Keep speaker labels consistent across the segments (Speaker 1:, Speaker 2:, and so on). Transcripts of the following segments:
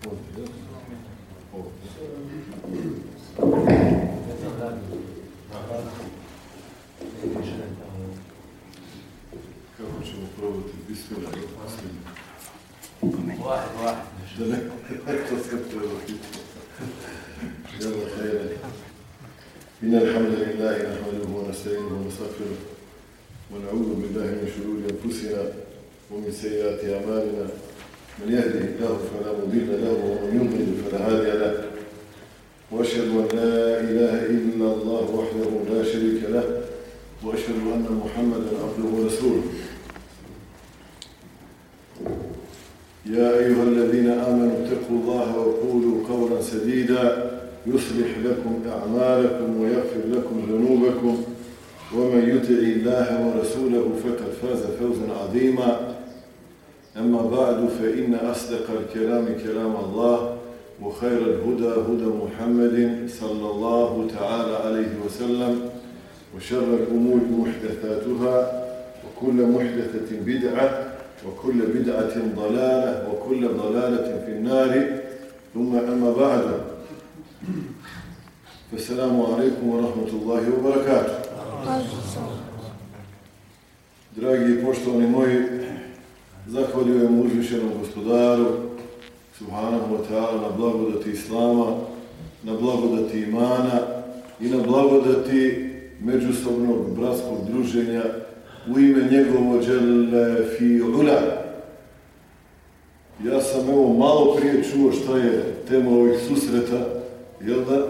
Speaker 1: Kako ćemo probati خيرا إن الحمد لله نحمده ونستعينه ونستغفره ونعوذ بالله من شرور أنفسنا ومن سيئات أعمالنا من يهده الله فلا مضل له ومن يضلل فلا هادي له. وأشهد أن لا إله إلا الله وحده لا شريك له وأشهد أن محمدا عبده ورسوله. يا أيها الذين آمنوا اتقوا الله وقولوا قولا سديدا يصلح لكم أعمالكم ويغفر لكم ذنوبكم. ومن يطع الله ورسوله فقد فاز فوزا عظيما. أما بعد فإن أصدق الكلام كلام الله وخير الهدى هدى محمد صلى الله تعالى عليه وسلم وشر الأمور محدثاتها وكل محدثة بدعة وكل بدعة ضلالة وكل ضلالة في النار. ثم أما بعد فالسلام عليكم ورحمة الله وبركاته. Dragi i poštovani moji, zahvaljujem uzvišenom gospodaru Subhanahu wa ta'ala na blagodati Islama, na blagodati imana i na blagodati međusobnog bratskog druženja u ime njegovo dželle fi ula. Ja sam evo malo prije čuo šta je tema ovih susreta, jel da?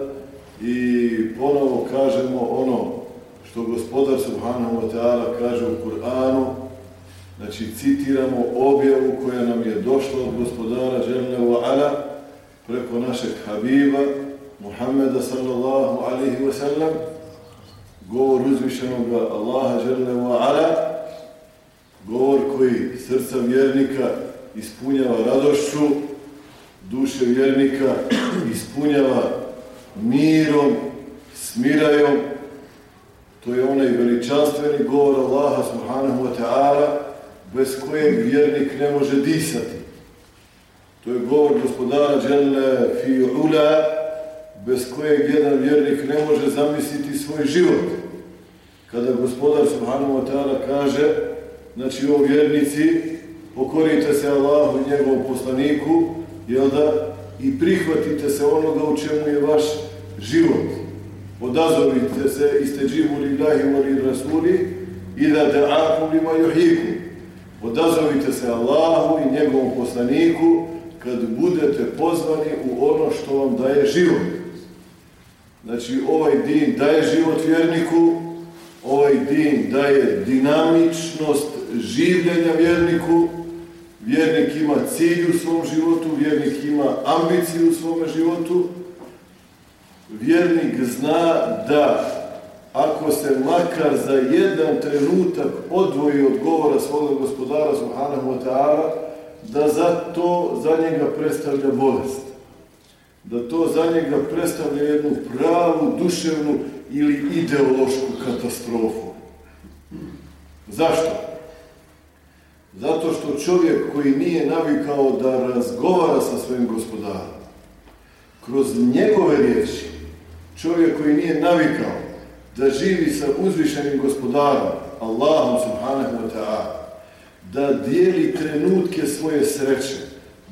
Speaker 1: I ponovo kažemo ono što gospodar Subhanahu wa ta'ala kaže u Kur'anu, znači citiramo objavu koja nam je došla od gospodara wa ala preko našeg Habiba Muhammeda sallallahu alaihi wa sallam. Govor uzvišenog Allaha wa ala govor koji srca vjernika ispunjava radošću duše vjernika ispunjava mirom smirajom. To je onaj veličanstveni govor Allaha subhanahu wa ta'ala bez kojeg vjernik ne može disati. To je govor gospodara Đelle fi ula, bez kojeg jedan vjernik ne može zamisliti svoj život. Kada gospodar subhanahu wa kaže, znači o vjernici, pokorite se Allahu i njegovom poslaniku, jel da, i prihvatite se onoga u čemu je vaš život. Odazovite se, isteđivu lillahi wa li rasuli, i da da'akum lima juhiku. Odazovite se Allahu i njegovom poslaniku kad budete pozvani u ono što vam daje život. Znači, ovaj din daje život vjerniku, ovaj din daje dinamičnost življenja vjerniku, vjernik ima cilj u svom životu, vjernik ima ambiciju u svome životu, vjernik zna da ako se makar za jedan trenutak odvoji od govora svoga gospodara Subhanahu wa da za to za njega predstavlja bolest. Da to za njega predstavlja jednu pravu, duševnu ili ideološku katastrofu. Zašto? Zato što čovjek koji nije navikao da razgovara sa svojim gospodarom, kroz njegove riječi, čovjek koji nije navikao da živi sa uzvišenim gospodarom, Allahom subhanahu wa ta'ala, da dijeli trenutke svoje sreće,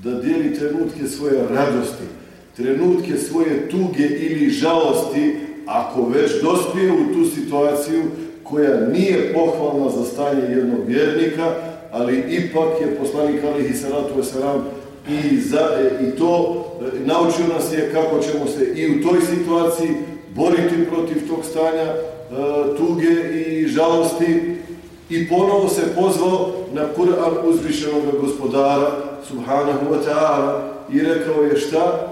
Speaker 1: da dijeli trenutke svoje radosti, trenutke svoje tuge ili žalosti, ako već dospije u tu situaciju koja nije pohvalna za stanje jednog vjernika, ali ipak je poslanik alihi salatu wasalam i, za, i to naučio nas je kako ćemo se i u toj situaciji boriti protiv tog stanja e, tuge i žalosti i ponovo se pozvao na Kur'an uzvišenog gospodara subhanahu wa ta'ala i rekao je šta?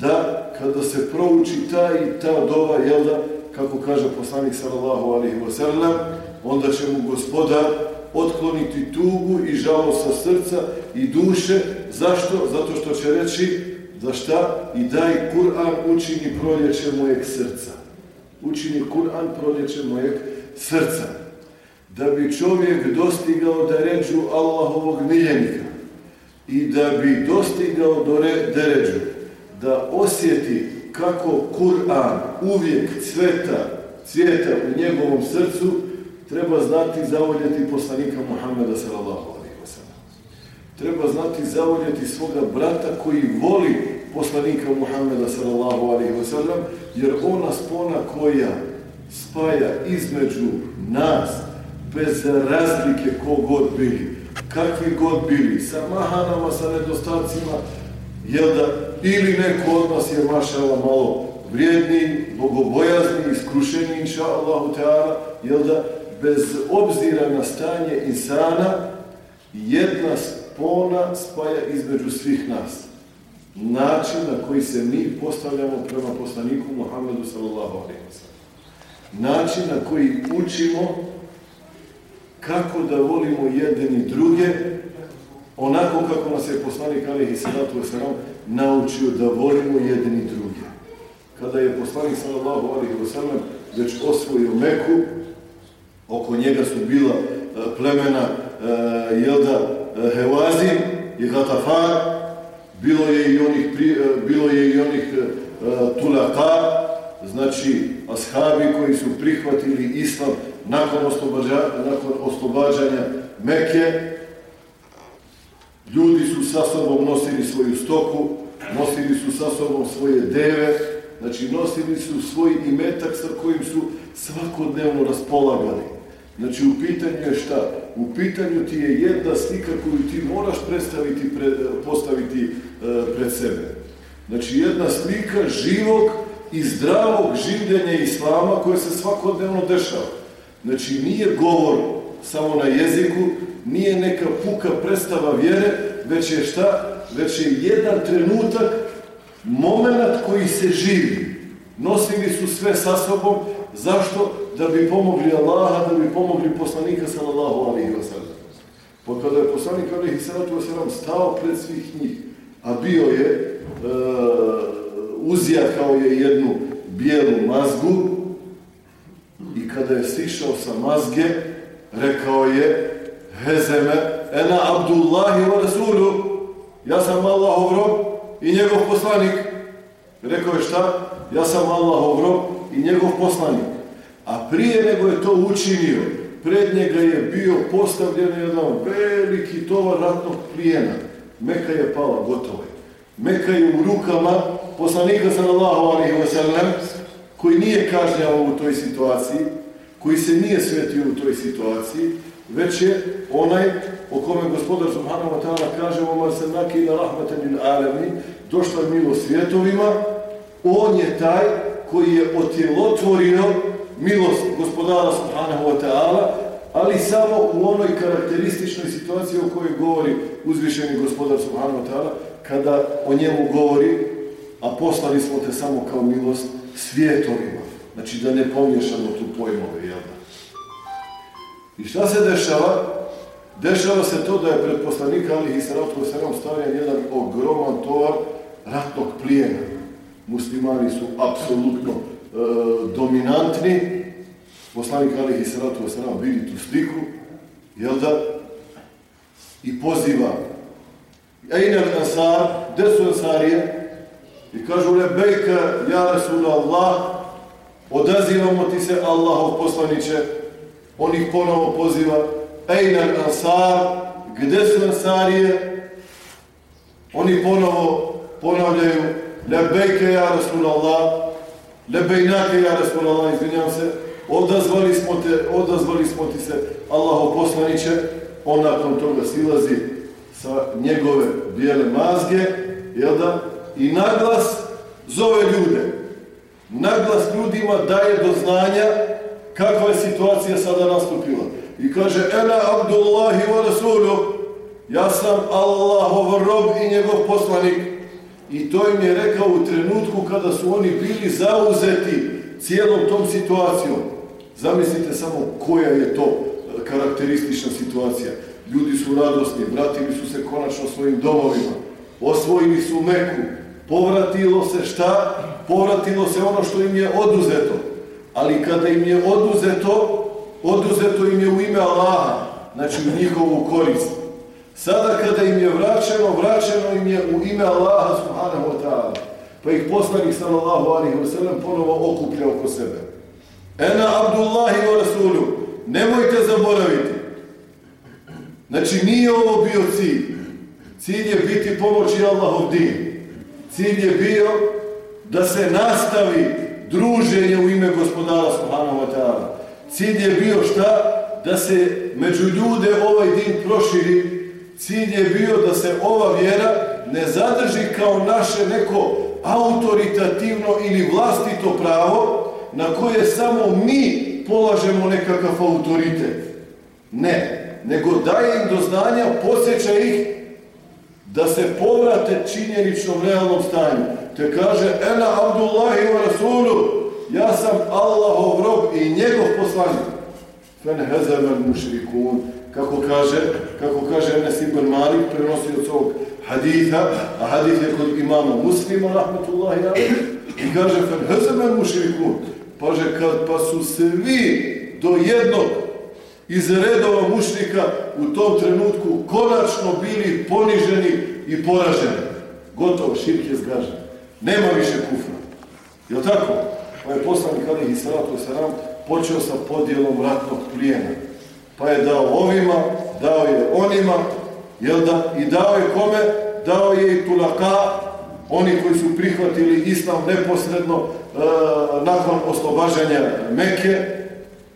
Speaker 1: Da kada se prouči ta i ta dova, jel da, kako kaže poslanik sallallahu alaihi wa sallam, onda će mu gospodar otkloniti tugu i žalost sa srca i duše. Zašto? Zato što će reći da šta? I daj Kur'an učini proljeće mojeg srca. Učini Kur'an proljeće mojeg srca. Da bi čovjek dostigao da ređu Allahovog miljenika i da bi dostigao do deređu, da osjeti kako Kur'an uvijek cveta, cvjeta u njegovom srcu, treba znati zavoljeti poslanika Muhammeda sallallahu alaihi Treba znati zavoljeti svoga brata koji voli poslanika Muhammeda sallallahu alaihi wasallam, jer ona spona koja spaja između nas, bez razlike kogod bili, kakvi god bili, sa mahanama, sa nedostacima, jel da ili neko od nas je mašala malo vrijedni, bogobojazni, iskrušeni, inša Allahu Teala, jel da bez obzira na stanje insana, jedna spona spaja između svih nas. Način na koji se mi postavljamo prema poslaniku Muhammedu sallallahu alaihi Način na koji učimo kako da volimo jedni druge, onako kako nas je poslanik alaihi sallatu wasalam naučio da volimo jedni druge. Kada je poslanik sallallahu alaihi wasalam već osvojio Meku, oko njega su bila e, plemena e, Jelda e, Hevazin i Gatafar, bilo je i onih, bilo je i onih Tulaka, znači ashabi koji su prihvatili islam nakon, oslobađa, nakon oslobađanja Meke, ljudi su sa sobom nosili svoju stoku, nosili su sa sobom svoje deve, znači nosili su svoj imetak sa kojim su svakodnevno raspolagali. Znači u pitanju je šta? U pitanju ti je jedna slika koju ti moraš predstaviti, postaviti e, pred sebe. Znači jedna slika živog i zdravog življenja Islama koje se svakodnevno dešava. Znači nije govor samo na jeziku, nije neka puka predstava vjere, već je šta? Već je jedan trenutak, moment koji se živi. Nosili su sve sa sobom, zašto? Da bi pomogli Allaha, da bi pomogli poslanika sallallahu alaihi wa sallam. Pa kada je poslanik alaihi wa sallam stao pred svih njih, a bio je, uh, uzjahao je jednu bijelu mazgu, i kada je sišao sa mazge, rekao je Hezeme, ena Abdullahi wa Rasulu, ja sam Allahov rob i njegov poslanik. Rekao je šta? Ja sam Allahov rob i njegov poslanik. A prije nego je to učinio, pred njega je bio postavljen jedan veliki tovar ratnog plijena. Meka je pala, gotovo je. Meka je u rukama poslanika sallallahu alaihi wa sallam, koji nije kažnjavao u toj situaciji, koji se nije svetio u toj situaciji, već je onaj o kome gospodar Subhanahu wa ta'ala kaže Omar se nakina rahmatan alemi, došla milo svijetovima, on je taj koji je otjelotvorio milost gospodara Subhanahu wa ali samo u onoj karakterističnoj situaciji o kojoj govori uzvišeni gospodar Subhanahu wa kada o njemu govori, a poslali smo te samo kao milost svijetovima. Znači da ne pomiješamo tu pojmove, jel? I šta se dešava? Dešava se to da je pred poslanika Ali Isra'atu Sram stavljen jedan ogroman tovar ratnog plijena. Muslimani su apsolutno e, dominantni. Poslanik Ali Isra'atu Sram vidi tu sliku, jel da? I poziva Ejner Ansar, gdje su Ansarije? I kažu lebejka, ja Allah, odazivamo ti se Allahov poslaniće, on ih ponovo poziva, ejna ansar, gdje su ansarije? Oni ponovo ponavljaju, lebejke ja Allah, lebejnake ja Allah, izvinjam se, odazvali smo, te, odazvali smo ti se Allahov poslaniće, on nakon toga silazi sa njegove bijele mazge, jel da? i naglas zove ljude. Naglas ljudima daje do znanja kakva je situacija sada nastupila. I kaže, Ena Abdullahi wa Rasulu, ja sam Allahov rob i njegov poslanik. I to im je rekao u trenutku kada su oni bili zauzeti cijelom tom situacijom. Zamislite samo koja je to karakteristična situacija. Ljudi su radosni, vratili su se konačno svojim domovima, osvojili su Meku, povratilo se šta? Povratilo se ono što im je oduzeto. Ali kada im je oduzeto, oduzeto im je u ime Allaha, znači u njihovu korist. Sada kada im je vraćeno, vraćeno im je u ime Allaha subhanahu wa ta'ala. Pa ih poslanik sallallahu alaihi wa sallam ponovo okuplja oko sebe. Ena Abdullahi wa Rasulu, nemojte zaboraviti. Znači nije ovo bio cilj. Cilj je biti pomoći Allahov din. Cilj je bio da se nastavi druženje u ime gospodara subhanahu wa ta'ala. Cilj je bio šta? Da se među ljude ovaj din proširi. Cilj je bio da se ova vjera ne zadrži kao naše neko autoritativno ili vlastito pravo na koje samo mi polažemo nekakav autoritet. Ne, nego daje im do znanja, posjeća ih da se povrate činjeničnom realnom stanju. Te kaže, ena Abdullahi wa Rasulu, ja sam Allahov rob i njegov poslanik. Fen hezemen mušrikun, kako kaže, kako kaže Enes ibn Malik, prenosi od svog haditha, a hadith je kod imama muslima, rahmetullahi i kaže, fen hezemen mušrikun, Paže, kad pa su se vi do jednog iz redova mušnika u tom trenutku konačno bili poniženi i poraženi. Gotovo, širk je zgažen. Nema više kufra. Jel tako? Pa je poslanik Ali i Salatu Saram počeo sa podjelom ratnog plijena. Pa je dao ovima, dao je onima, jel da? I dao je kome? Dao je i tulaka, oni koji su prihvatili islam neposredno e, nakon oslobađanja Meke.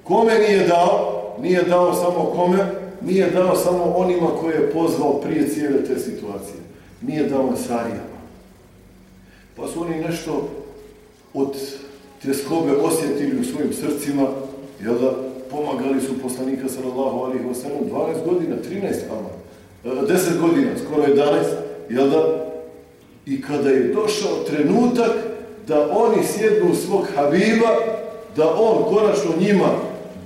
Speaker 1: Kome nije dao? Nije dao samo kome? Nije dao samo onima koje je pozvao prije cijele te situacije. Nije dao Sarijama. Pa su oni nešto od tjeskobe osjetili u svojim srcima, jel da pomagali su poslanika sallallahu alaihi wa sallam 12 godina, 13 ama, 10 godina, skoro 11, jel da? I kada je došao trenutak da oni sjednu u svog Habiba, da on konačno njima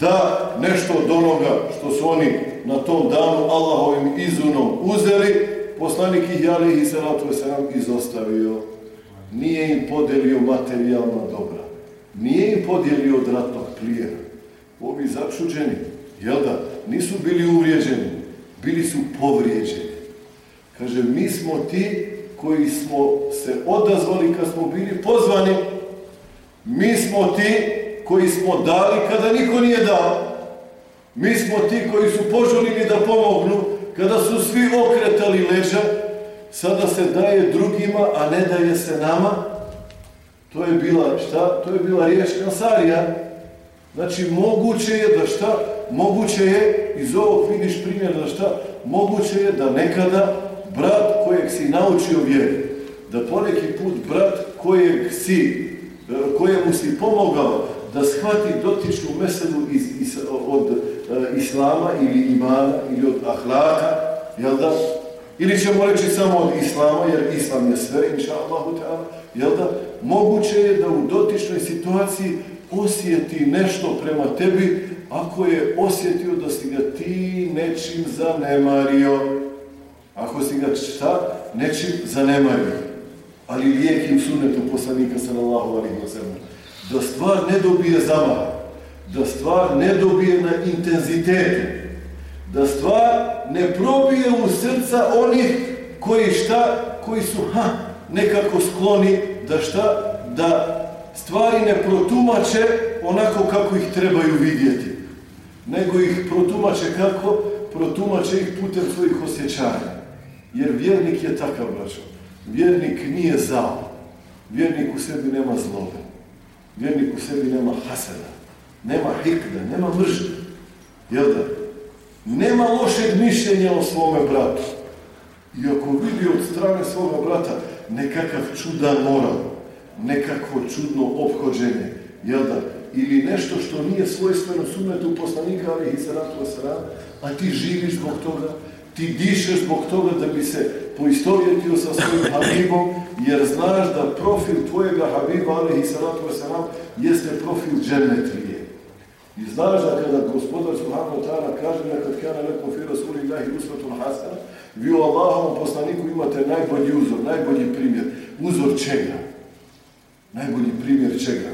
Speaker 1: da nešto od onoga što su oni na tom danu Allahovim izunom uzeli, poslanik ih i salatu nam izostavio. Nije im podelio materijalna dobra. Nije im podijelio od ratnog plijena. Ovi začuđeni, jel da, nisu bili uvrijeđeni, bili su povrijeđeni. Kaže, mi smo ti koji smo se odazvali kad smo bili pozvani. Mi smo ti koji smo dali kada niko nije dao. Mi smo ti koji su poželili da pomognu kada su svi okretali leđa. Sada se daje drugima, a ne daje se nama. To je bila šta? To je bila riječ Ansarija. Znači, moguće je da šta? Moguće je, iz ovog vidiš primjer da šta? Moguće je da nekada brat kojeg si naučio vjeri, da poneki put brat kojeg si, kojemu si pomogao, da shvati dotičnu meselu iz, od uh, islama ili imana ili od ahlaka, jel da? Ili ćemo reći samo od islama, jer islam je sve, inša Allahu jel da? Moguće je da u dotičnoj situaciji osjeti nešto prema tebi, ako je osjetio da si ga ti nečim zanemario. Ako si ga šta? Nečim zanemario. Ali lijekim sunetom poslanika sallallahu alaihi da stvar ne dobije zamah, da stvar ne dobije na intenzitetu, da stvar ne probije u srca onih koji šta, koji su ha, nekako skloni da šta, da stvari ne protumače onako kako ih trebaju vidjeti, nego ih protumače kako? Protumače ih putem svojih osjećanja. Jer vjernik je takav, braćo. Vjernik nije zao. Vjernik u sebi nema zlobe. Vjernik u sebi nema hasada, nema hikda, nema mržnje. Jel da? Nema lošeg mišljenja o svome bratu. I ako vidi od strane svoga brata nekakav čudan moral, nekakvo čudno ophođenje, jel da? Ili nešto što nije svojstveno sunetu poslanika, ali i salatu wasalam, a ti živiš zbog toga, ti dišeš zbog toga da bi se poistovjetio sa svojim Habibom, jer znaš da profil tvojega Habiba, ali i salatu wasalam, jeste profil džennetlije. I znaš da kada gospodar Subhanahu ta'ala kaže nekad kana lekom fi rasulillahi usvetun hasana, vi u Allahovom poslaniku imate najbolji uzor, najbolji primjer. Uzor čega? Najbolji primjer čega?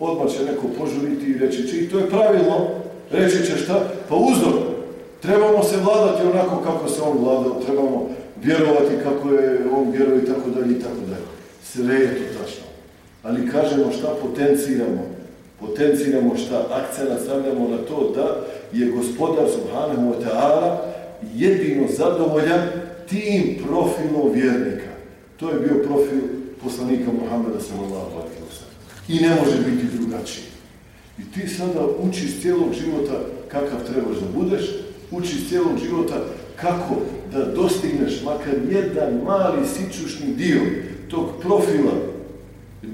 Speaker 1: Odmah će neko požuriti i reći, či to je pravilno, reći će šta? Pa uzor. Trebamo se vladati onako kako se on vladao, trebamo vjerovati kako je on vjeruje i tako dalje i tako dalje. Sve je to tačno. Ali kažemo šta potenciramo. Potenciramo šta akcena stavljamo na to da je gospodar Subhanahu wa jedino zadovoljan tim profilom vjernika. To je bio profil poslanika Muhammeda sallallahu alaihi I ne može biti drugačiji. I ti sada učiš cijelog života kakav trebaš da budeš, učiš cijelog života kako da dostigneš makar jedan mali sičušni dio tog profila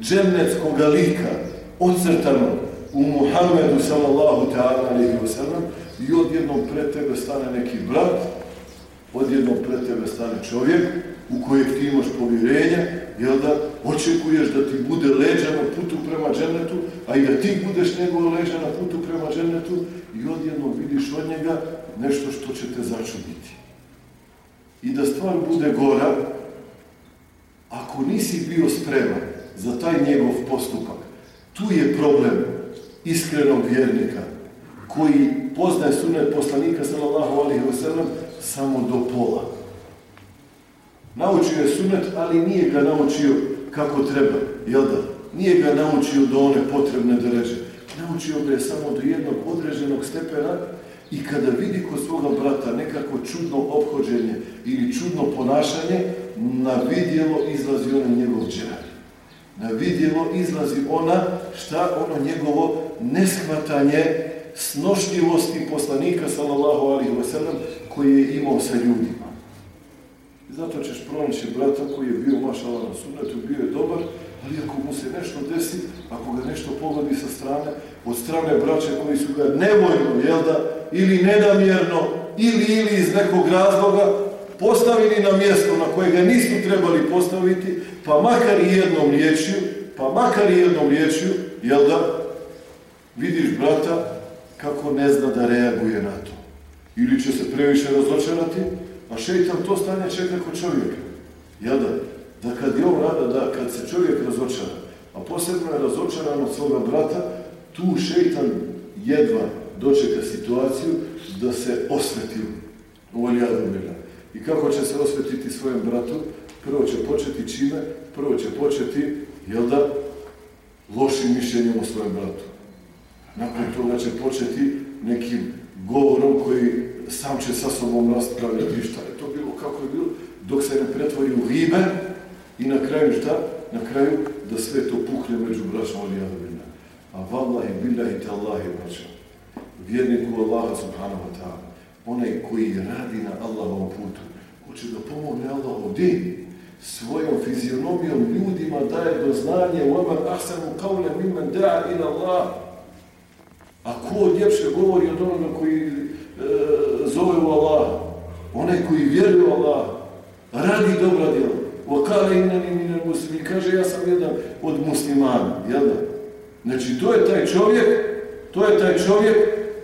Speaker 1: džennetskog lika ocrtanog u Muhammedu sallallahu ta'ala alaihi wasallam i odjednom pred tebe stane neki brat, odjednom pred tebe stane čovjek u kojeg ti imaš povjerenje, jel da očekuješ da ti bude leđa na putu prema džennetu, a i da ti budeš njegov leđa na putu prema džennetu i odjednom vidiš od njega nešto što će te začuditi. I da stvar bude gora, ako nisi bio spreman za taj njegov postupak, tu je problem iskrenog vjernika koji poznaje sunet poslanika sallallahu alaihi wa samo do pola. Naučio je sunet, ali nije ga naučio kako treba, jel da? Nije ga naučio do one potrebne dereže. Naučio ga je samo do jednog određenog stepena i kada vidi kod svoga brata nekako čudno obhođenje ili čudno ponašanje, na vidjelo izlazi ona njegov džar. Na vidjelo izlazi ona šta ono njegovo neshvatanje snošljivosti poslanika sallallahu alaihi wasallam koji je imao sa ljudima. Zato ćeš pronaći brata koji je bio mašala na sunetu, bio je dobar, ali ako mu se nešto desi, ako ga nešto pogodi sa strane, od strane braća koji su ga nevoljno, jel da, ili nenamjerno, ili ili iz nekog razloga, postavili na mjesto na koje ga nisu trebali postaviti, pa makar i jednom riječju, pa makar i jednom riječju, jel da, vidiš brata kako ne zna da reaguje na to. Ili će se previše razočarati, a šeitan to stanje čeka kod čovjeka. Jel da? Da kad je on rada, da kad se čovjek razočara, a posebno je razočaran od svoga brata, tu šeitan jedva dočeka situaciju da se osveti u I kako će se osvetiti svojem bratu? Prvo će početi čime? Prvo će početi, jel da, lošim mišljenjem o svojem bratu. Nakon toga će početi nekim govorom koji sam će sa sobom raspravljati šta je to bilo, kako je bilo, dok se ne pretvori u ribe i na kraju šta? Na kraju da sve to puhne među braćom od jadovina. A vallahi billahi tallahi braća. Vjerniku Allaha subhanahu wa ta'ala. Onaj koji radi na Allahovom putu. Hoće da pomogne Allahov din. Svojom fizionomijom ljudima daje do znanje وَمَنْ أَحْسَنُ قَوْلَ مِمَّنْ دَعَ إِلَى اللَّهِ A ko ljepše govori od onoga koji e, zove u Allaha? Onaj koji vjeruje u Allaha, radi dobra djela. Okale inani mine muslimi, kaže ja sam jedan od muslimana, jel da? Znači to je taj čovjek, to je taj čovjek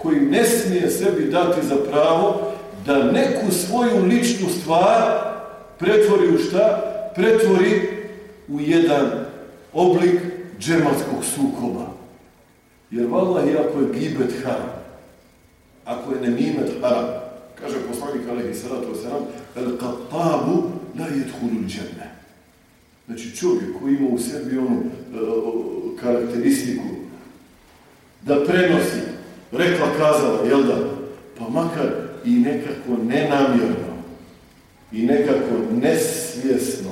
Speaker 1: koji ne smije sebi dati za pravo da neku svoju ličnu stvar pretvori u šta? Pretvori u jedan oblik džematskog sukoba. Jer vallahi ako je gibet haram, ako je nemimet haram, kaže poslanik alaihi salatu wasalam, el qattabu la jedhulu dženne. Znači čovjek koji ima u sebi onu e, karakteristiku da prenosi, rekla, kazala, jel da, pa makar i nekako nenamjerno i nekako nesvjesno,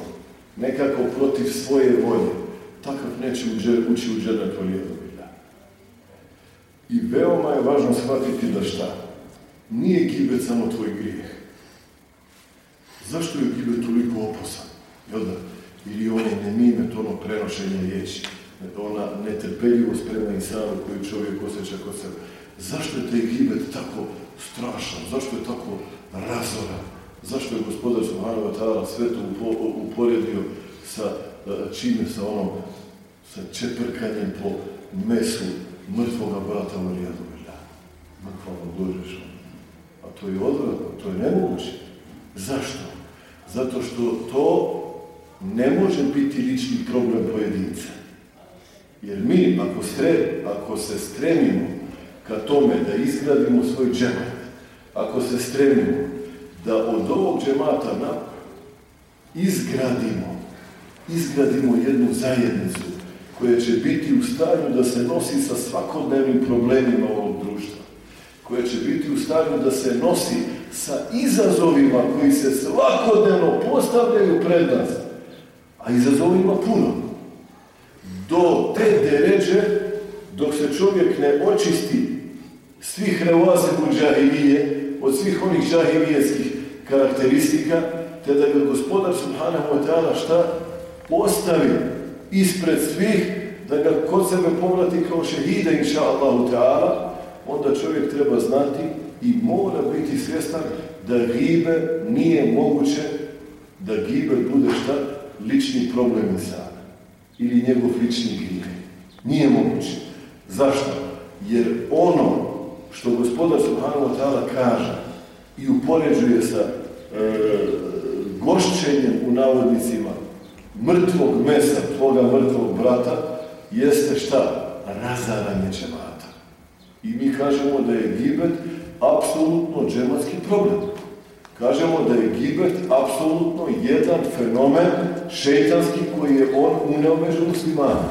Speaker 1: nekako protiv svoje volje, takav neće ući u džernet i veoma je važno shvatiti da šta? Nije gibet samo tvoj grijeh. Zašto je gibet toliko oposan? Jel da? Ili ono nemimet, ono prenošenje riječi, ona netrpeljivost prema insanu koju čovjek osjeća kod sebe. Zašto je taj gibet tako strašan? Zašto je tako razoran? Zašto je gospodar Subhanova ta'ala sve to uporedio sa e, čime, sa onom, sa čeprkanjem po mesu mrtvoga brata u rijadu bilja. Dođeš A to je odvratno, to je nemoguće. Zašto? Zato što to ne može biti lični problem pojedinca. Jer mi, ako, ako se stremimo ka tome da izgradimo svoj džemat, ako se stremimo da od ovog džemata na izgradimo, izgradimo jednu zajednicu koja će biti u stanju da se nosi sa svakodnevnim problemima ovog društva, koja će biti u stanju da se nosi sa izazovima koji se svakodnevno postavljaju pred nas, a izazovima puno. Do te deređe, dok se čovjek ne očisti svih revazibu džahilije, od svih onih džahilijetskih karakteristika, te da ga gospodar subhanahu wa ta'ala šta postavi ispred svih, da ga kod sebe povrati kao šehida, inša ta'ala, onda čovjek treba znati i mora biti svjestan da gibe nije moguće da gibe bude šta? Lični problem insana. Ili njegov lični gibe. Nije moguće. Zašto? Jer ono što gospodar Subhanahu ta'ala kaže i upoređuje sa e, gošćenjem u navodnicima mrtvog mesa tvoga mrtvog brata jeste šta? Razaranje džemata. I mi kažemo da je gibet apsolutno džematski problem. Kažemo da je gibet apsolutno jedan fenomen šeitanski koji je on uneo među muslimana.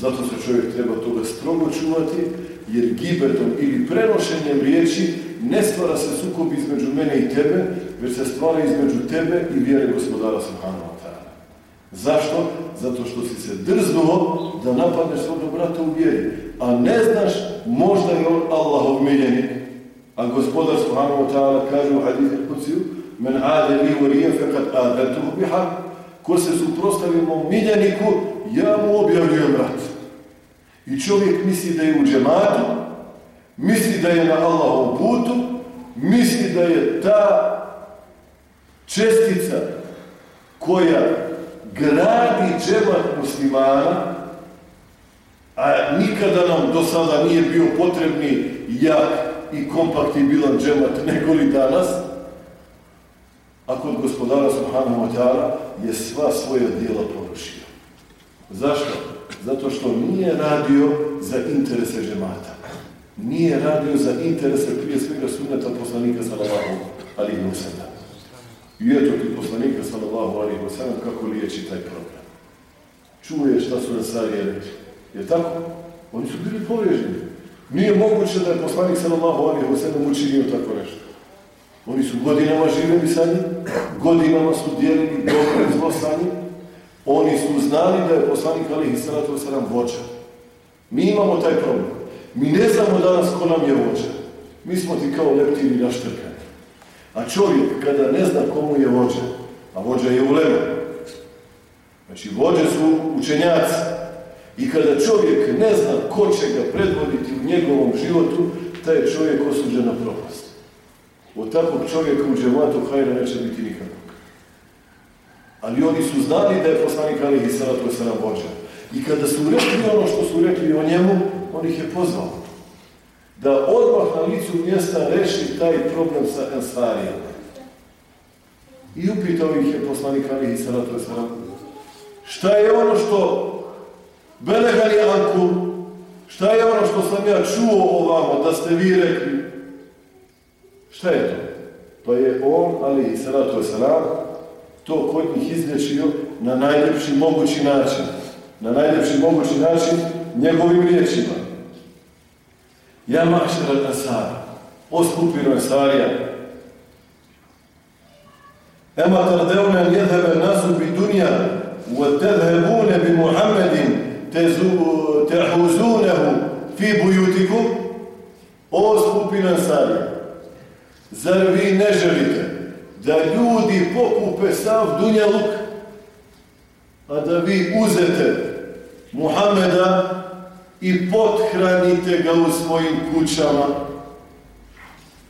Speaker 1: Zato se čovjek treba toga strogo čuvati, jer gibetom ili prenošenjem riječi ne stvara se sukob između mene i tebe, već se stvara između tebe i vjere gospodara ta'ala. Zašto? Zato što si se drznuo da napadneš svog brata u vjeri, a ne znaš možda je on Allahov miljenik. A gospodar Subhanahu ta'ala kaže u hadithu kuciju Men ade li vorijem fekat adatuhu bihar Ko se suprostavi mom miljeniku, ja mu objavljujem rat. I čovjek misli da je u džematu, misli da je na Allahom putu, misli da je ta čestica koja gradi džemat muslimana, a nikada nam do sada nije bio potrebni jak i kompaktibilan džemat nego li danas, a kod gospodara Subhanahu wa je sva svoja dijela porušio. Zašto? Zato što nije radio za interese džemata. Nije radio za interese prije svega sunneta poslanika sallallahu alihi wa sallam. I eto ti poslanika sallallahu alihi wa sallam kako liječi taj problem. Čuje šta su rekli. Je tako? Oni su bili povriježeni. Nije moguće da je poslanik sallallahu alihi wa sallam učinio tako nešto. Oni su godinama živjeli sa njim, godinama su dijelili dobro zlo sa njim. Oni su znali da je poslanik alihi sallatu wa sallam vođa. Mi imamo taj problem. Mi ne znamo danas ko nam je vođa. Mi smo ti kao leptiri naštrkani. A čovjek kada ne zna komu je vođa, a vođa je ulema, znači vođe su učenjaci, i kada čovjek ne zna ko će ga predvoditi u njegovom životu, taj je čovjek osuđen na propast. Od takvog čovjeka u džematu hajra neće biti nikakvog. Ali oni su znali da je poslanik Alihi Salatu vođa. I kada su rekli ono što su rekli o njemu, on ih je pozvao. Da odmah na licu mjesta reši taj problem sa Ensarijama. I upitao ih je poslanik Alihi Salatu Veselam. Šta je ono što Belegani Anku, šta je ono što sam ja čuo o vama, da ste vi rekli? Šta je to? To je on, ali i salatu to kod njih izlječio na najljepši mogući način. Na najljepši mogući način njegovim riječima. Ja mašara Nasara, o skupino Nasarija, Ema tardeune al jedheb kućama?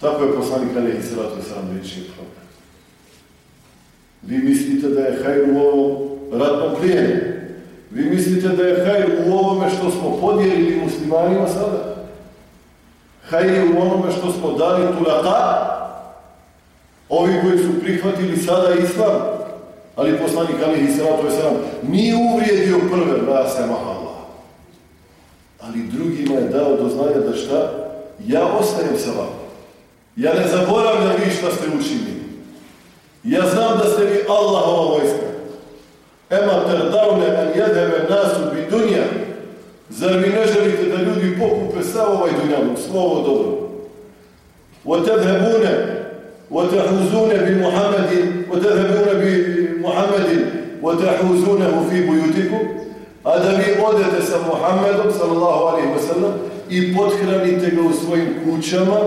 Speaker 1: Tako je poslanik Alehi Salatu Sam reći problem. Vi mislite da je hajr u ovom ratnom plijenu? Vi mislite da je hajr u ovome što smo podijelili muslimanima sada? Hajr je u onome što smo dali tulaka, ovi koji su prihvatili sada islam, ali poslanik Ali Isratu Veselam nije uvrijedio prve rase mahala. Ali drugima je dao do znanja da šta? Ja ostajem sa vama. Ja ne zaboravljam vi šta ste učinili. Ja znam da ste vi Allahova vojska. Ema terdavne an jedeve nasu bi dunja. Zar vi ne želite da ljudi pokupe sav ovaj dunjavu, svo ovo dobro? وتذهبون وتحوزون بمحمد وتذهبون بمحمد وتحوزونه في بيوتكم a da vi odete sa Muhammedom sallallahu alaihi wa sallam i pothranite ga u svojim kućama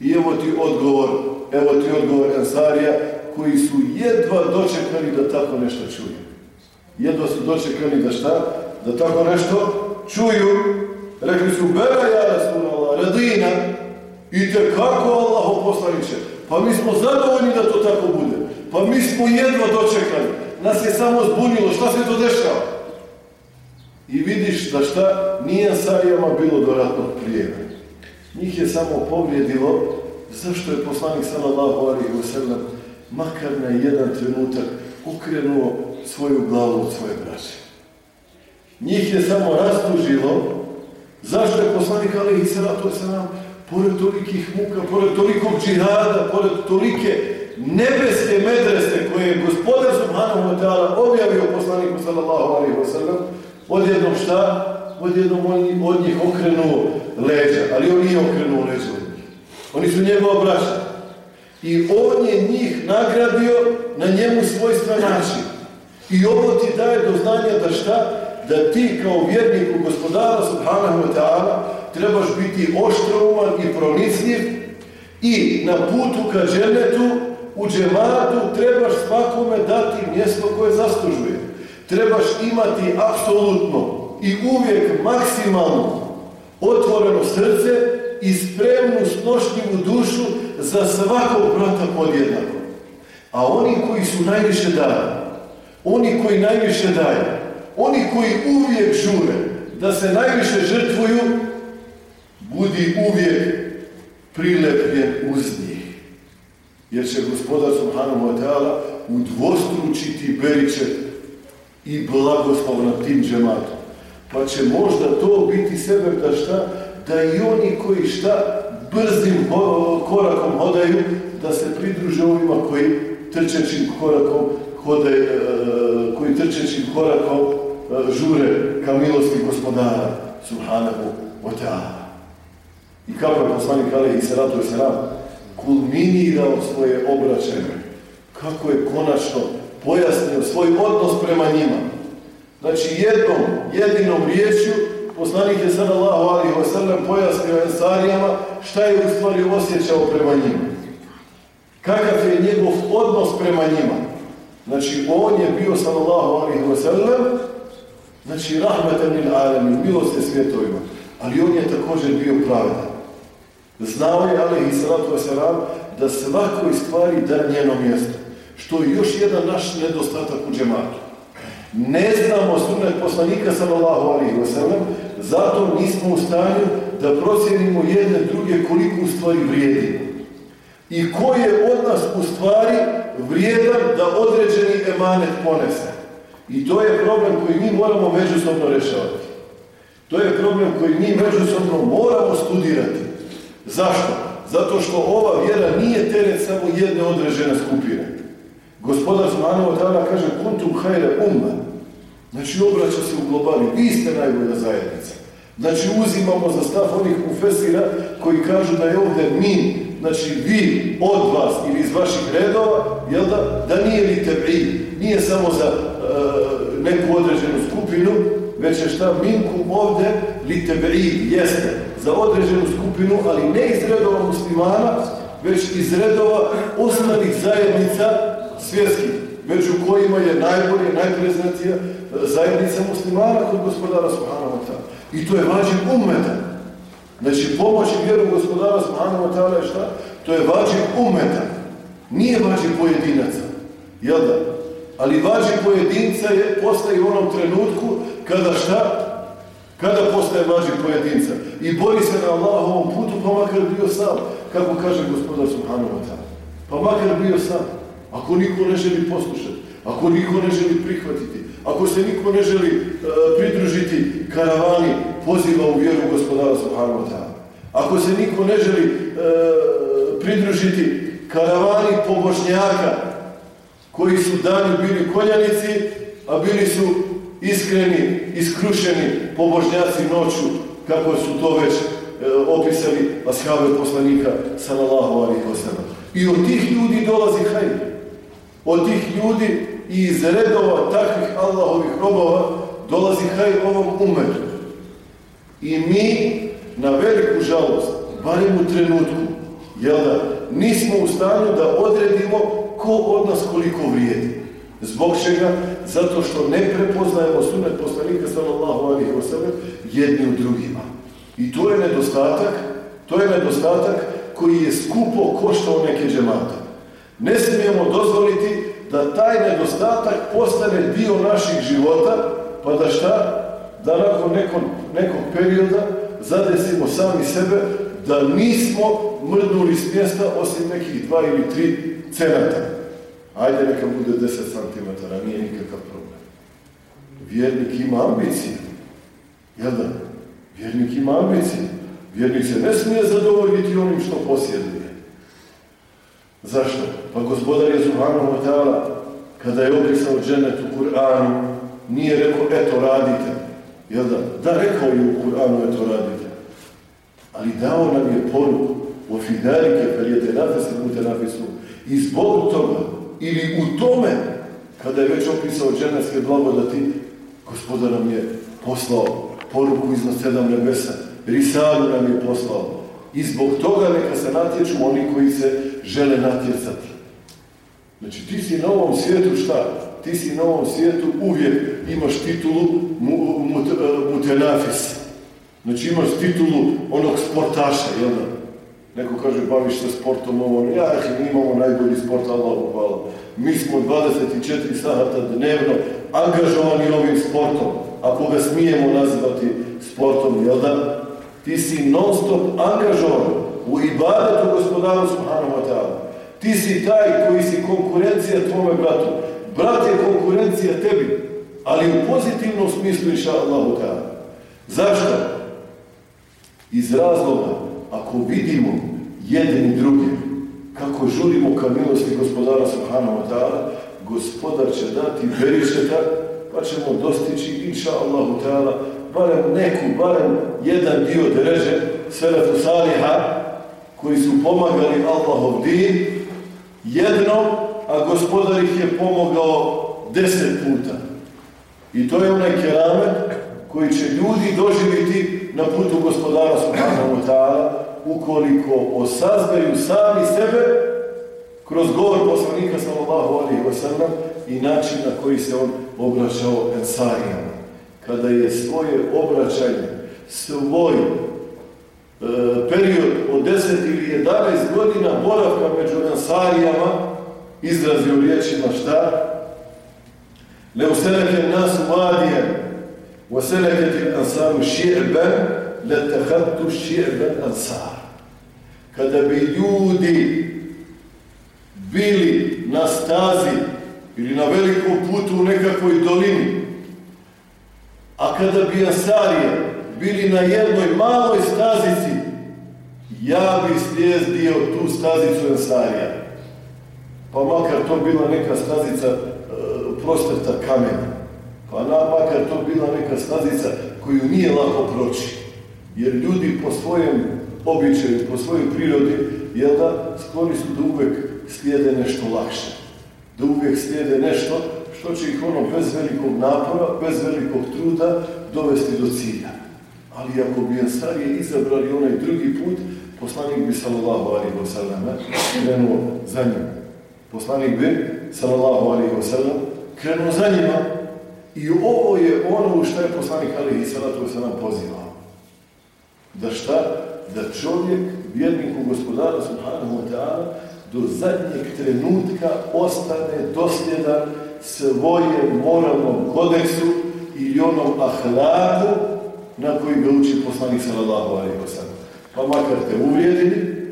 Speaker 1: i evo ti odgovor evo ti odgovor Ansarija koji su jedva dočekali da tako nešto čuju jedva su dočekali da šta? da tako nešto čuju rekli su bera ja Rasulallah radina i kako Allah poslaniće. Pa mi smo zadovoljni da to tako bude. Pa mi smo jedva dočekali. Nas je samo zbunilo. Šta se to dešava? I vidiš da šta nije Sarijama bilo do ratnog prijema. Njih je samo povrijedilo zašto je poslanik sallallahu alaihi wa sallam makar na jedan trenutak ukrenuo svoju glavu od svoje braće. Njih je samo rastužilo zašto je poslanik alaihi sallatu sallam pored tolikih muka, pored tolikog džihada, pored tolike nebeske medrese koje je gospodar Subhanahu wa objavio poslaniku sallallahu alaihi wa sallam, odjednom šta? Odjednom on od njih okrenuo leđa, ali on nije okrenuo leđa od njih. Oni su njegova braća. I on je njih nagradio na njemu svojstva način. I ovo ti daje do znanja da šta? Da ti kao vjernik u gospodara Subhanahu wa ta'ala trebaš biti oštrouman i pronicljiv i na putu ka dženetu u džematu trebaš svakome dati mjesto koje zaslužuje. Trebaš imati apsolutno i uvijek maksimalno otvoreno srce i spremnu snošljivu dušu za svakog brata podjednako. A oni koji su najviše dali, oni koji najviše daju, oni koji uvijek žure da se najviše žrtvuju, budi uvijek prilepljen uz njih. Jer će gospodar Subhanahu wa udvostručiti beriče i blagoslov nad tim džematom. Pa će možda to biti sebe da šta? Da i oni koji šta brzim korakom hodaju, da se pridruže ovima koji trčećim korakom hodaju, e, koji trčećim korakom e, žure ka milosti gospodara Subhanahu wa ta'ala. I kako je poslanik Ali i Seratu i Seram kulminirao svoje obraćanje. Kako je konačno pojasnio svoj odnos prema njima. Znači jednom, jedinom riječju poslanik je sallallahu alaihi wa pojasnio Ensarijama šta je u stvari osjećao prema njima. Kakav je njegov odnos prema njima. Znači on je bio sallallahu alaihi wa sallam znači rahmetan il alamin, milost je svjetovima. Ali on je također bio pravedan. Znao je, ali i salatu wasalam, da svakoj stvari da njeno mjesto. Što je još jedan naš nedostatak u džematu. Ne znamo sunet poslanika sallallahu alaihi wasallam, zato nismo u stanju da procjenimo jedne druge koliko u stvari vrijedimo. I ko je od nas u stvari vrijedan da određeni emanet ponese. I to je problem koji mi moramo međusobno rešavati. To je problem koji mi međusobno moramo studirati. Zašto? Zato što ova vjera nije teret samo jedne određene skupine. Gospodar Zmanova tada kaže kuntum hajre umma. Znači obraća se u globali. Vi ste najbolja zajednica. Znači uzimamo za stav onih ufesira koji kažu da je ovdje mi, znači vi od vas ili iz vaših redova, jel da, da nije li tebi, nije samo za neku određenu skupinu, već je šta minkum ovdje li tebi, jeste za određenu skupinu, ali ne iz redova muslimana, već iz redova ostalih zajednica svjetskih, među kojima je najbolje, najpreznatija zajednica muslimana kod gospodara Subhanahu wa I to je vađiv umeta. Znači, pomoć i vjeru gospodara Subhanahu wa ta'ala je šta? To je vađiv umeta. Nije vađiv pojedinaca. Jel da? Ali vađiv pojedinca je postaje u onom trenutku kada šta? Kada postaje važi pojedinca i bori se na Allahovom putu, pa makar bio sam, kako kaže gospodar Subhanahu wa ta'ala. Pa makar bio sam. Ako niko ne želi poslušati, ako niko ne želi prihvatiti, ako se niko ne želi uh, pridružiti karavani poziva u vjeru gospodara Subhanahu wa ta'ala. Ako se niko ne želi uh, pridružiti karavani pobožnjaka koji su dani bili koljanici, a bili su iskreni, iskrušeni pobožnjaci noću, kako su to već e, opisali ashave poslanika sallallahu alaihi wasallam. I od tih ljudi dolazi hajde. Od tih ljudi i iz redova takvih Allahovih robova dolazi hajde ovom umetu. I mi, na veliku žalost, barem u trenutku, jel da, nismo u stanju da odredimo ko od nas koliko vrijedi. Zbog čega? Zato što ne prepoznajemo sunet poslanika sallallahu alaihi wasallam jedni u drugima. I to je nedostatak, to je nedostatak koji je skupo koštao neke džemate. Ne smijemo dozvoliti da taj nedostatak postane dio naših života, pa da šta? Da nakon nekog, nekog perioda zadesimo sami sebe da nismo mrdnuli s mjesta osim nekih dva ili tri cenata. Ajde neka bude 10 cm, nije nikakav problem. Vjernik ima ambicije. Jel da? Vjernik ima ambicije. Vjernik se ne smije zadovoljiti onim što posjeduje. Zašto? Pa gospodar je ta'ala kada je opisao dženet u Kur'anu nije rekao eto radite. Jel da? Da, rekao je u Kur'anu eto radite. Ali dao nam je poruku fidelike perijete nafesu nafisu. I zbog toga ili u tome kada je već opisao dženevske blagodati gospodar nam je poslao poruku iznad sedam nebesa Risalu nam je poslao. I zbog toga neka se natječu oni koji se žele natjecati. Znači ti si na ovom svijetu šta? Ti si na ovom svijetu uvijek imaš titulu mutenafis. Znači imaš titulu onog sportaša, jel? Neko kaže, baviš se sportom ovo, ja, mi imamo najbolji sport, Allah hvala. Mi smo 24 sata dnevno angažovani ovim sportom, ako ga smijemo nazvati sportom, jel da? Ti si non stop angažovan u ibadetu gospodaru Subhanahu wa ta'ala. Ti si taj koji si konkurencija tvome bratu. Brat je konkurencija tebi, ali u pozitivnom smislu inša Allahu. Zašto? Iz razloga, ako vidimo jedan i drugi, kako žurimo ka milosti gospodara Subhanahu wa ta'ala, gospodar će dati berišeta, pa ćemo dostići, inša Allahu ta'ala, barem neku, barem jedan dio dreže Selefu Saliha koji su pomagali Allahov din jednom, a gospodar ih je pomogao deset puta. I to je onaj keramet koji će ljudi doživiti na putu gospodara Subhanahu wa ta'ala ukoliko osazbeju sami sebe kroz govor poslanika sallallahu alaihi wa sallam i način na koji se on obraćao ensarijama kada je svoje obraćanje, svoj e, period od 10 ili 11 godina boravka među Ansarijama izrazio riječima šta? Le useleke nas vadijen, useleke ti ansaru ši'ben, le tehatu ši'ben ansar. Kada bi ljudi bili na stazi ili na velikom putu u nekakvoj dolini, a kada bi Asarije bili na jednoj maloj stazici, ja bi slijezdio tu stazicu Asarija. Pa makar to bila neka stazica e, prostrta kamena. Pa na, makar to bila neka stazica koju nije lako proći. Jer ljudi po svojem običaju, po svojoj prirodi, jel da, skloni su da uvek slijede nešto lakše. Da uvijek slijede nešto što će ih ono bez velikog napora, bez velikog truda dovesti do cilja. Ali ako bi Ansarije izabrali onaj drugi put, poslanik bi sallallahu alaihi wa sallam krenuo za njim. Poslanik bi sallallahu alaihi wa sallam krenuo za njima i ovo je ono što je poslanik alaihi sallatu wa sallam pozivao. Da šta? Da čovjek, vjerniku gospodara subhanahu wa ta'ala, do zadnjeg trenutka ostane dosljedan svojem moralnom kodeksu ili onom ahlaku na koji ga uči poslanik sallallahu alaihi wa sallam. Pa makar te uvrijedili,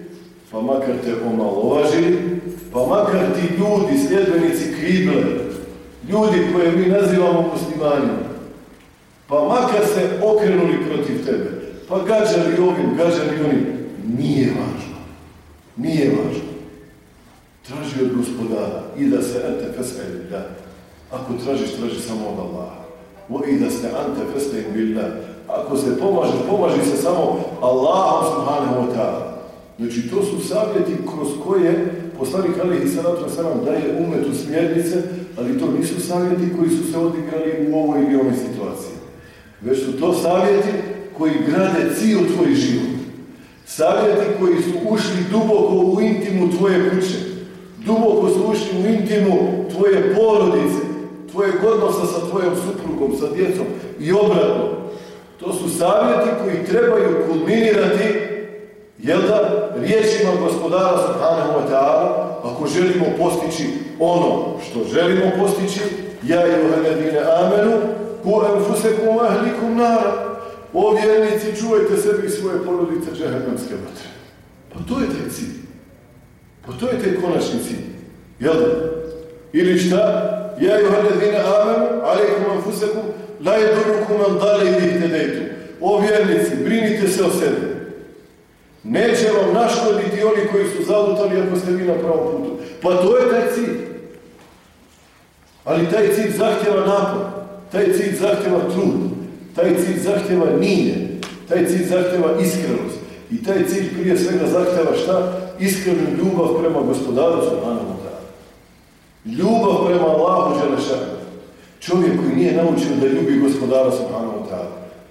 Speaker 1: pa makar te omalovažili, pa makar ti ljudi, sljedbenici krible, ljudi koje mi nazivamo muslimanima, pa makar se okrenuli protiv tebe, pa gađali ovim, gađali onim, nije važno. Nije važno. Traži od gospodara i da se ente fesaj da. Ako tražiš, traži samo od Allaha. I da ste ante fesaj billah. Ako se pomaže, pomaži se samo Allahom subhanahu wa ta'ala. Znači, to su savjeti kroz koje poslanik Alihi Salatu Salam daje umetu smjernice, ali to nisu savjeti koji su se odigrali u ovoj ili onoj situaciji. Već su to savjeti koji grade cijel tvoj život. Savjeti koji su ušli duboko u intimu tvoje kuće. Duboko su ušli u intimu tvoje porodice, tvojeg odnosa sa tvojom suprugom, sa djecom i obratno. To su savjeti koji trebaju kulminirati jel da, riječima gospodara Subhanahu wa ta'ala, ako želimo postići ono što želimo postići, ja i uheledine amenu, ku enfusekum ahlikum nara. O vjernici, čuvajte sebi i svoje porodice džehennemske vatre. Pa to je taj cilj. Pa to je taj konačni cilj. Jel da? Ili šta? Ja i uheledine amenu, alaikum enfusekum, la jedurukum al dale i O vjernici, brinite se o sebi. Neće vam naškoditi oni koji su zalutali ako ste vi na pravom putu. Pa to je taj cilj. Ali taj cilj zahtjeva napad. Taj cilj zahtjeva trud. Taj cilj zahtjeva nije. Taj cilj zahtjeva iskrenost. I taj cilj prije svega zahtjeva šta? Iskrenu ljubav prema gospodaru Subhanahu Ljubav prema Allahu Želešanu. Čovjek koji nije naučio da ljubi gospodara Subhanahu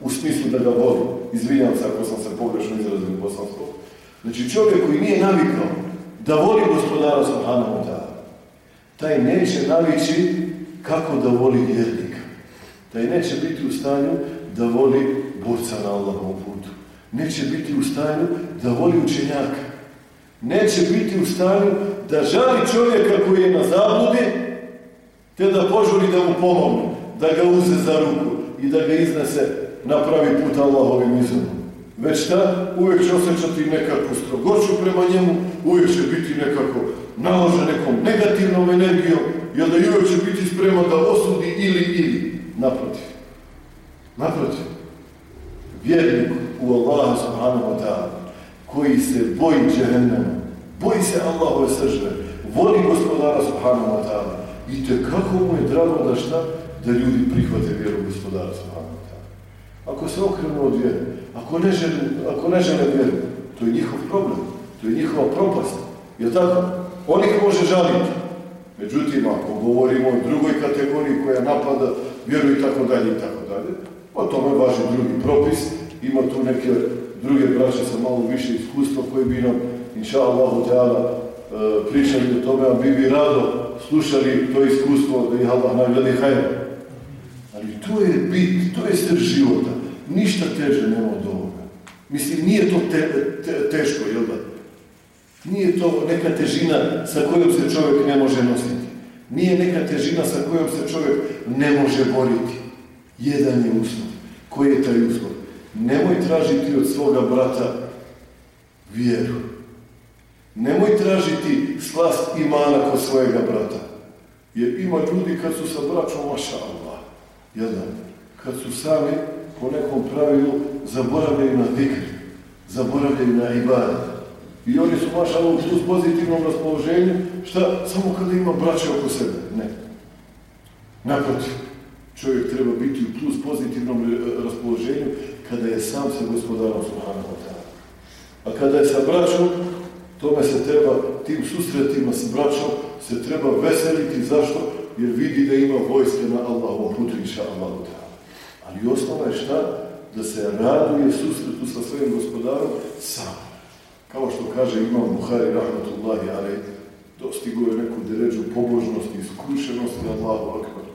Speaker 1: u smislu da ga voli. Izvinjam se ako sam se pogrešno izrazio u bosanskom. Znači čovjek koji nije navikao da voli gospodara Subhanahu wa taj neće navići kako da voli vjernika. Taj neće biti u stanju da voli borca na Allahovom putu. Neće biti u stanju da voli učenjaka. Neće biti u stanju da žali čovjeka koji je na zabludi, te da požuri da mu pomogne, da ga uze za ruku i da ga iznese na pravi put Allahovim izom. Već ta uvijek će osjećati nekakvu strogoću prema njemu, uvijek će biti nekako naložen nekom negativnom energijom, jer da uvijek će biti spreman da osudi ili ili. Naprotiv. Naprotiv. Vjernik u Allaha subhanahu wa ta'ala, koji se boji džehennema, boji se Allahove sržbe, voli gospodara subhanahu wa ta'ala, i kako mu je drago da šta? Da ljudi prihvate vjeru gospodara subhanahu ako se okrenu od vjere, ako ne žele, ako ne žele vjeru, to je njihov problem, to je njihova propast. Je tako? On ih može žaliti. Međutim, ako govorimo o drugoj kategoriji koja napada vjeru i tako dalje i tako dalje, o tome važi drugi propis. Ima tu neke druge braće sa malo više iskustva koji bi nam, inša Teala, e, pričali o tome, a bi bi rado slušali to iskustvo da ih Allah nagradi hajde. Ali to je bit, to je srž života. Ništa teže nema od ovoga. Mislim, nije to teško, jel da? Nije to neka težina sa kojom se čovjek ne može nositi. Nije neka težina sa kojom se čovjek ne može boriti. Jedan je uslov. Koji je taj uslov? Nemoj tražiti od svoga brata vjeru. Nemoj tražiti slast imana kod svojega brata. Jer ima ljudi kad su sa braćom, maša Allah, jedan, kad su sami po nekom pravilu zaboravljaju na dikr, zaboravljaju na ibad. I oni su mašali u pozitivnom raspoloženju, šta? Samo kada ima braće oko sebe. Ne. Naprotiv, čovjek treba biti u plus pozitivnom e, raspoloženju kada je sam sa gospodarom Subhanahu A kada je sa braćom, tome se treba, tim susretima s braćom, se treba veseliti. Zašto? Jer vidi da ima vojske na Allahom putu, inša Allahu ali osnova je šta? Da se raduje susretu sa svojim gospodarom sam. Kao što kaže Imam Buhari, rahmatullahi, ali dostigo je neku deređu pobožnosti, iskrušenosti, Allahu akbar.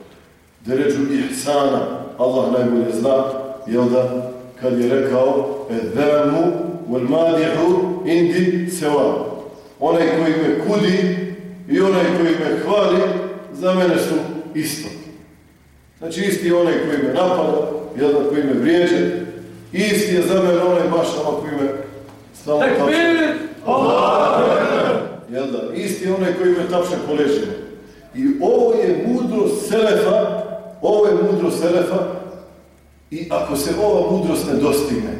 Speaker 1: Deređu ihsana, Allah najbolje zna, jel da, kad je rekao, edhemu wal madihu indi sewa. Onaj koji me kudi i onaj koji me hvali, za mene su isto. Znači isti je onaj koji me napada, jedan koji me vrijeđe, isti je za mene onaj baš samo koji me samo tapše. Jel da? Isti je onaj koji me tapše po. I ovo je mudrost Selefa, ovo je mudrost Selefa i ako se ova mudrost ne dostigne,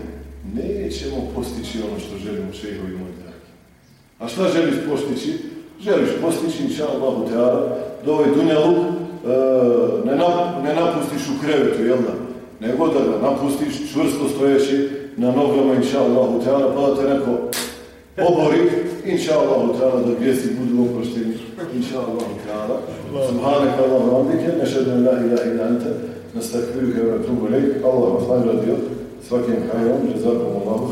Speaker 1: nećemo postići ono što želimo šehovi moji dragi. A šta želiš postići? Želiš postići, inša Allahu Teala, da ovaj dunjaluk e, ne, napustiš u krevetu, jel da? Nego da ga napustiš čvrsto stojeći na nogama, inša Allahu Teala, pa da te neko obori, inša Allahu Teala, da grijesi budu oprošteni, inša Teala. Subhanak Allahu Ambike, nešedu la ilaha ila anta, nastakfiruke wa tubu lejk, Allah svakim hajrom, jazakum Allahu.